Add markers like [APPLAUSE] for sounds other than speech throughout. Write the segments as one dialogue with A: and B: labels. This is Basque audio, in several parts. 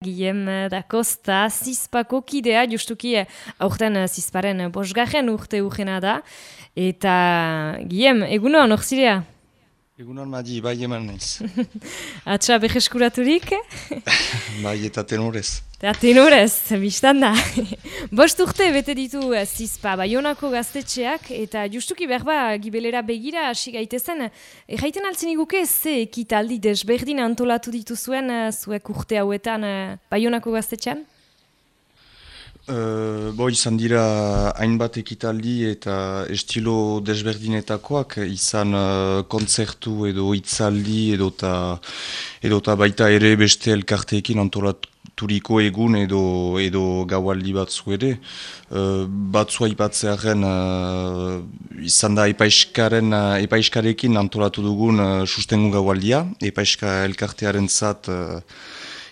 A: Guillem da Costa, zizpako kidea, justuki aurten zizparen bosgarren urte urgena da. Eta, Guillem, egunon, orzirea?
B: Egunon, Madi, bai eman naiz. [LAUGHS]
A: Atxa, beheskuraturik? [LAUGHS]
B: bai, eta tenorez.
A: Eta tenorez, biztan da. [LAUGHS] Bost urte bete ditu eh, zizpa, baionako gaztetxeak, eta justuki berba gibelera begira hasi gaitezen. Erraiten altzen iguke, ze ekitaldi desberdin antolatu dituzuen eh, zuek urte hauetan eh, baionako gaztetxean?
B: Uh, bo izan dira hainbat ekitaldi eta estilo desberdinetakoak izan uh, kontzertu edo itzaldi edota, edota baita ere beste elkarteekin antolaturiko egun edo, edo gaualdi batzu ere. Uh, batzua ipatzearen uh, izan da epaiskaren, uh, epaiskarekin antolatu dugun uh, sustengu gaualdia, epaiska elkartearen zat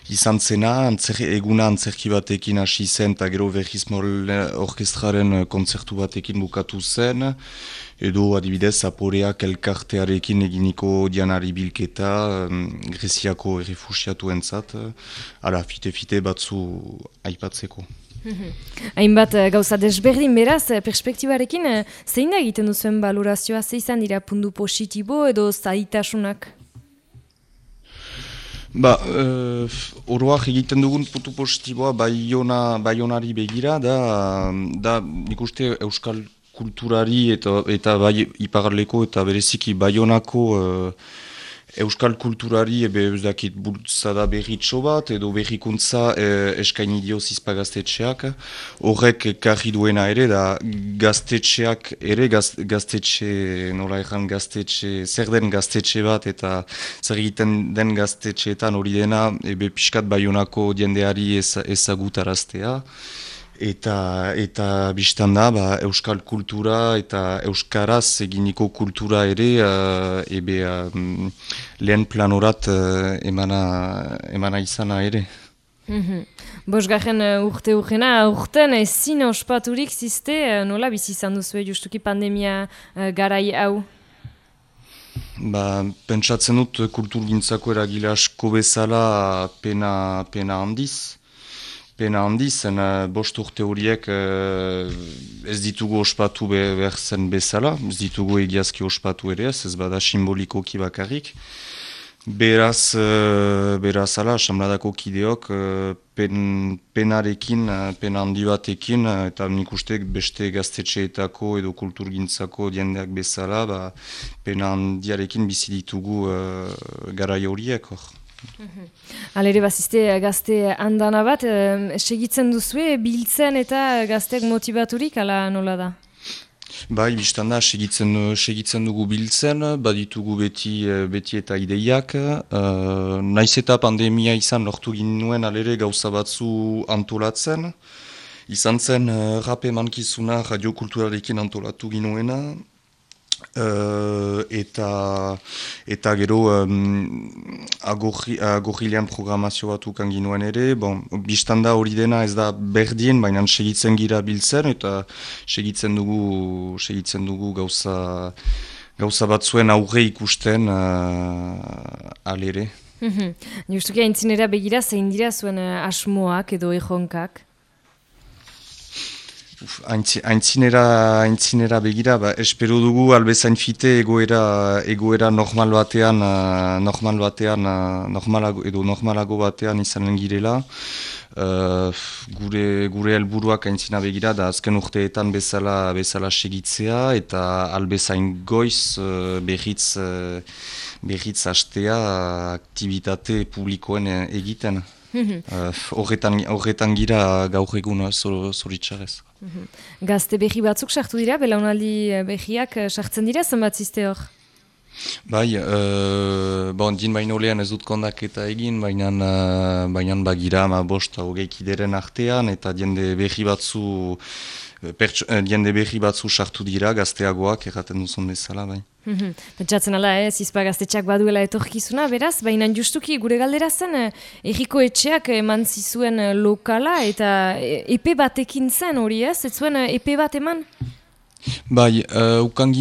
B: izan zena, antzer, eguna antzerki batekin hasi zen, eta gero behiz orkestraren eh, kontzertu batekin bukatu zen, edo adibidez aporeak elkartearekin eginiko dianari bilketa, Greziako errefusiatu entzat, ala fite-fite batzu aipatzeko.
A: Hainbat eh, gauza desberdin beraz, eh, perspektibarekin, zein da egiten duzuen balorazioa, zein izan dira pundu positibo edo zaitasunak?
B: Ba, uh, oroak egiten dugun putu positiboa baiona, baionari begira, da, da nik uste euskal kulturari eta, eta bai iparleko eta bereziki baionako uh, Euskal kulturari ebe ez dakit bultzada berritxo bat edo berrikuntza e, eskaini dio zizpagaztetxeak. Horrek karri duena ere da gaztetxeak ere gaz, gaztetxe, nola ezan gaztetxe, zer den gaztetxe bat eta zer egiten den gaztetxeetan hori dena ebe pixkat baionako diendeari ezagutaraztea eta eta biztan da ba, euskal kultura eta euskaraz eginiko kultura ere uh, ebe um, lehen planorat uh, emana, emana izana ere.
A: Mm -hmm. Bosgarren uh, urte urgena, urten ezin ospaturik ziste, uh, nola bizi izan duzu justuki pandemia uh, garai hau?
B: Ba, pentsatzen dut kultur gintzako eragile asko bezala pena, pena handiz pena handi zen uh, bost urte horiek uh, ez ditugu ospatu behar zen bezala, ez ditugu egiazki ospatu ere ez, ez bada simbolikoki bakarrik. Beraz, uh, beraz ala, samladako kideok, uh, pen, penarekin, uh, pena handi batekin, uh, eta nik beste gaztetxeetako edo kulturgintzako diendeak bezala, ba, pena handiarekin bizi ditugu uh, garai horiek hor.
A: Alere bazizte gazte handana bat, e, segitzen duzue, biltzen eta gazteak motibaturik, ala nola da?
B: Bai, biztan da, segitzen, segitzen dugu biltzen, baditugu beti, beti eta ideiak. Uh, naiz eta pandemia izan lortu ginuen alere gauza batzu antolatzen. Izan zen, rape mankizuna radiokulturarekin antolatu ginuena. Uh, eta eta gero um, agorrilean programazio bat ukan ginuen ere, bon, biztanda hori dena ez da berdien, baina segitzen gira biltzen eta segitzen dugu, segitzen dugu gauza, gauza bat zuen aurre ikusten uh, alere.
A: Mm -hmm. Justuki haintzinera begira zein dira zuen uh, asmoak edo ejonkak?
B: Aintzinera, aintzinera begira, ba, espero dugu albezain fite egoera, egoera normal batean, uh, normal batean, uh, normalago, edo normalago batean izanen girela. Uh, gure, gure helburuak aintzina begira, da azken urteetan bezala, bezala segitzea, eta albezain goiz uh, behitz, uh, behitz astea aktivitate publikoen egiten. Uh, horretan, gira gaur egun zoritxarez.
A: Mhm. Gazte behi batzuk sartu dira, belaunaldi eh, behiak eh, sartzen dira, zenbat ziste hor?
B: Bai, uh, bon, din baino lehen ez dut kondak eta egin, baina uh, bagira ma bost hogeik artean, eta diende behi batzu, pertsu, diende behi batzu sartu dira, gazteagoak erraten duzun bezala, bai.
A: Mhm. Pentsatzen ala, eh, zizpa gaztetxak baduela etorkizuna, beraz, baina justuki gure galdera zen, eh, erriko etxeak eman zizuen eh, lokala eta epe batekin zen hori ez, ez zuen epe bat eman?
B: Bai, uh, ukan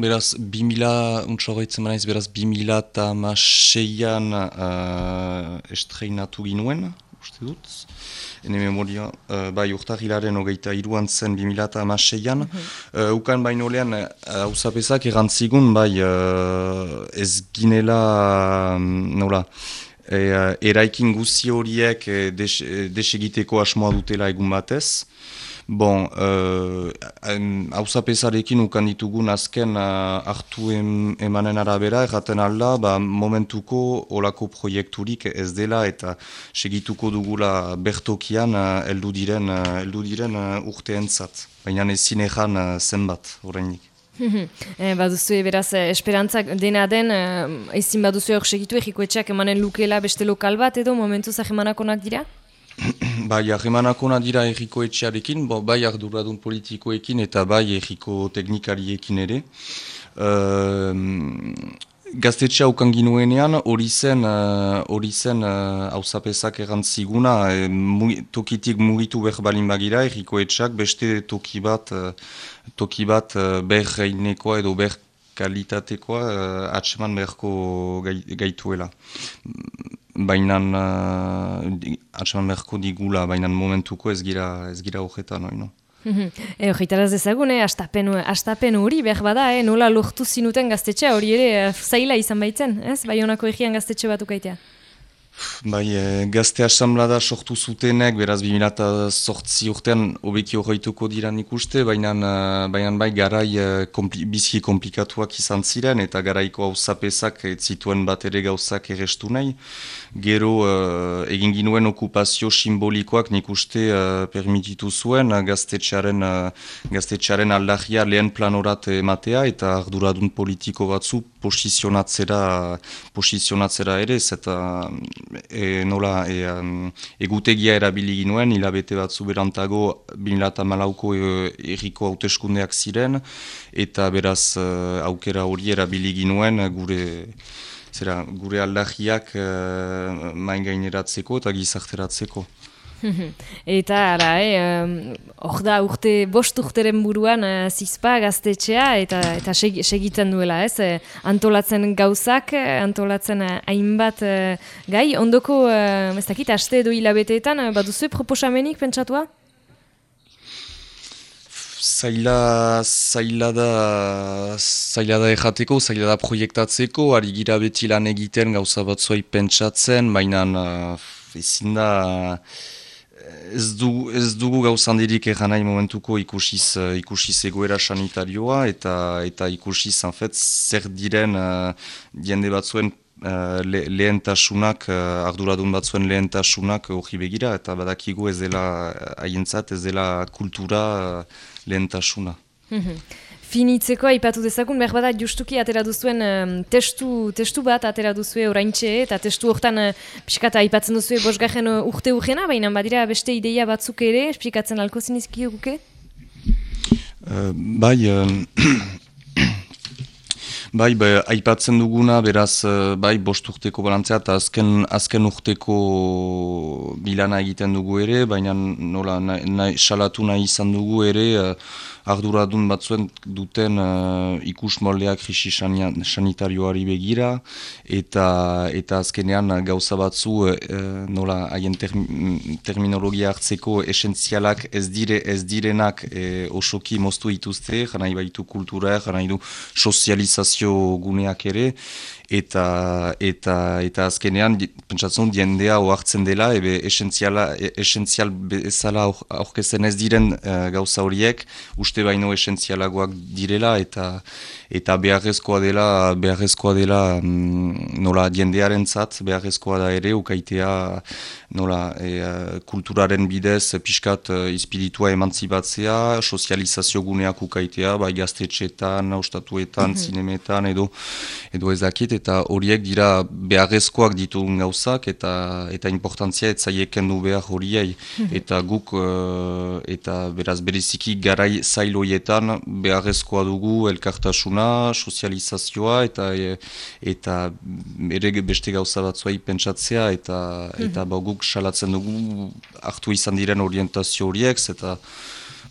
B: beraz, 2000, untsorretzen beraz, 2000 eta maseian uh, estreinatu ginuen, uste dut. Ene memoria, uh, bai urtahilaren hogeita iruan zen 2006an. Mm -hmm. uh, ukan baino lehen, hausapezak uh, erantzigun, bai uh, ez ginela, um, nola, e, uh, eraikin guzi horiek desegiteko des asmoa dutela egun batez. Bon, hausapezarekin uh, ukan ditugun azken uh, hartu em, emanen arabera, erraten alda, ba, momentuko olako proiekturik ez dela eta segituko dugula bertokian uh, eldu diren, uh, eldu diren uh, urteentzat. Baina ezin ezan uh, zenbat, horreinik. [LAUGHS]
A: eh, baduzu beraz, esperantzak dena den, eh, ezin baduzu hor segitu egiko etxeak emanen lukela beste lokal bat edo momentu zahemanakonak dira?
B: Bai, ahemanak dira erriko etxearekin, bo, bai arduradun politikoekin eta bai erriko teknikariekin ere. Uh, Gaztetxea ukan ginuenean, hori zen, uh, hori zen hausapezak uh, erantziguna, e, tokitik mugitu behar balin bagira, erriko etxeak beste toki bat, uh, toki bat uh, behar edo behar kalitatekoa uh, atseman beharko gaituela baina uh, atxaman beharko digula, baina momentuko ez gira, ez gira horretan, no?
A: E, Horritaraz ezagun, eh? astapen, astapen hori behar bada, eh? nola lortu zinuten gaztetxea hori ere uh, zaila izan baitzen, ez? Bai honako egian gaztetxe bat ukaitea.
B: Bai, e, gazte asamblada sortu zutenek, beraz 2008 urtean obeki horreituko dira ikuste, baina uh, bai garai uh, kompli, bizki komplikatuak izan ziren, eta garaiko hau zapezak zituen bat ere gauzak errestu nahi. Gero uh, egin ginuen okupazio simbolikoak nik uste uh, permititu zuen uh, gaztetxaren, uh, aldagia lehen planorat ematea eta arduradun politiko batzu posizionatzera, posizionatzera ere, eta e, nola e, um, egutegia erabili ginuen, hilabete batzu berantago 2008ko e, erriko hauteskundeak ziren, eta beraz e, aukera hori erabili ginuen gure zera, gure aldagiak e, main gaineratzeko eta gizarteratzeko. [LAUGHS]
A: Eta, ara, eh, hor da, urte, bost urteren buruan uh, zizpa gaztetxea eta, eta segiten duela, ez? Eh, antolatzen gauzak, antolatzen hainbat gai. Ondoko, uh, ez dakit, aste edo hilabeteetan, uh, baduzu proposamenik pentsatua?
B: Zaila, zaila da, zaila da errateko, zaila da proiektatzeko, ari gira beti lan egiten gauza batzuai pentsatzen, baina uh, ezin da ez, du, ez dugu gauzandirik egan nahi momentuko ikusiz, uh, ikusiz egoera sanitarioa eta eta ikusiz anfet, zer diren uh, diende batzuen uh, le, lehentasunak, uh, arduradun batzuen lehentasunak hori begira eta badakigu ez dela haientzat, ez dela kultura uh, lehentasuna.
A: Mhm finitzeko aipatu dezakun, behar bada justuki atera duzuen testu, testu bat atera duzue oraintxe, eta testu hortan uh, piskata aipatzen duzue bosgarren uh, urte urgena, baina badira beste ideia batzuk ere, esplikatzen alko zinizki guke?
B: Uh, bai, [CLEARS THROAT] bai, bai, aipatzen duguna, beraz, bai, bost urteko balantzea, eta azken, azken urteko bilana egiten dugu ere, baina nola, salatu nahi izan dugu ere, arduradun batzuen duten uh, ikus moldeak krisi sanitarioari begira eta eta azkenean gauza batzu uh, nola haien terminologia hartzeko esentzialak ez dire ez direnak uh, osoki moztu ituzte, jana baitu kultura, jana du sozializazio guneak ere eta eta eta azkenean pentsatzen jendea ohartzen dela ebe esentziala e, esentzial bezala aurkezen ez diren uh, gauza horiek uste baino esentzialagoak direla eta eta beharrezkoa dela beharrezkoa dela mm, nola jendearentzat beharrezkoa da ere ukaitea nola e, kulturaren bidez pixkat uh, ispiritua emantzibatzea sozializazio guneak ukaitea bai gaztetxetan, ostatuetan, mm zinemetan edo edo ezakit eta horiek dira beharrezkoak ditugun gauzak eta eta importantzia ez zaieken du behar horiei mhm. eta guk uh, eta beraz beriziki garai zailoietan beharrezkoa dugu elkartasuna, sozializazioa eta e, eta ere beste gauza batzuai pentsatzea eta eta mhm. ba, guk salatzen dugu hartu izan diren orientazio horiek eta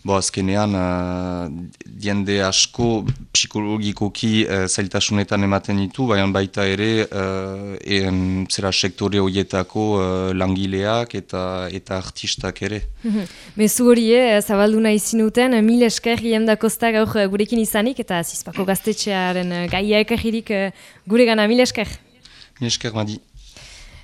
B: bo azkenean uh, diende asko psikologikoki uh, zailtasunetan ematen ditu, baina baita ere uh, en, zera sektore horietako uh, langileak eta eta artistak ere.
A: Mezu hori, eh, zabaldu nahi zinuten, mil esker gien da kosta gaur gurekin izanik, eta zizpako gaztetxearen gaia ekajirik gure gana, mil esker.
B: Mil esker, Madi.